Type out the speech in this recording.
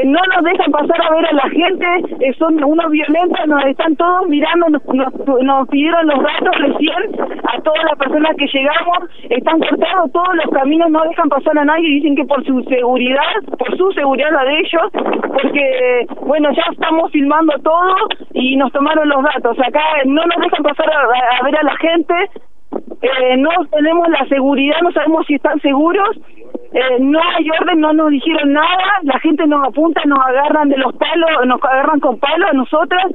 Eh, no nos dejan pasar a ver a la gente, eh, son unos violentos, nos están todos mirando, nos, nos, pidieron los datos recién a todas las personas que llegamos, están cortados todos los caminos, no dejan pasar a nadie, dicen que por su seguridad, por su seguridad la de ellos, porque, bueno, ya estamos filmando todo y nos tomaron los datos. Acá no nos dejan pasar a, ver a la gente, eh, no tenemos la seguridad, no sabemos si están seguros eh, no hay orden, no nos dijeron nada, la gente nos apunta, nos agarran de los palos, nos agarran con palos a nosotras,